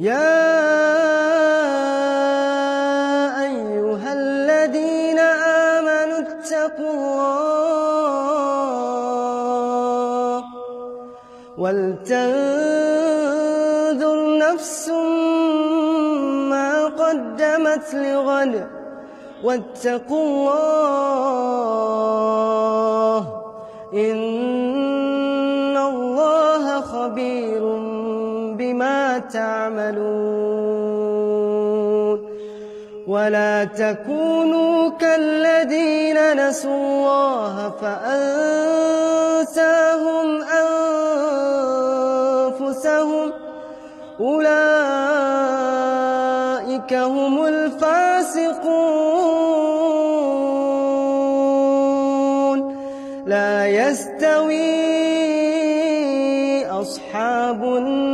يا أيها الذين آمنوا اتقوا الله ولتنظر نفس ما قدمت لغد واتقوا الله إن تعملون ولا تكونوا كالذين نسوا الله فأنساهم أنفسهم أولئك هم الفاسقون لا يستوي أصحاب النار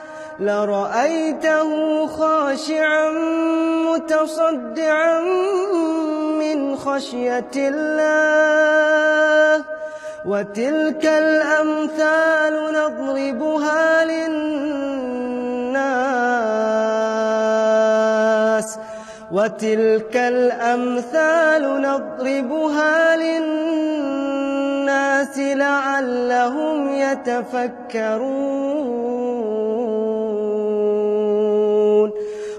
لرأيته خاشعا متصدعا من خشية الله. وتلك الأمثال نضربها للناس. وتلك الأمثال نضربها للناس لعلهم يتفكرون.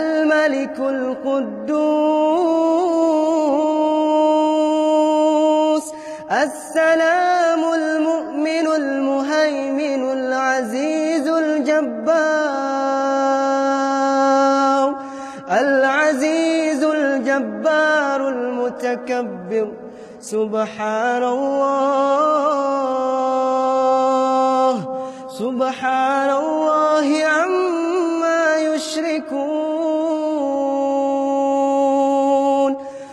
الملك القدوس السلام المؤمن المهيمن العزيز الجبار العزيز الجبار المتكبر سبحان الله سبحان الله عما يشركون.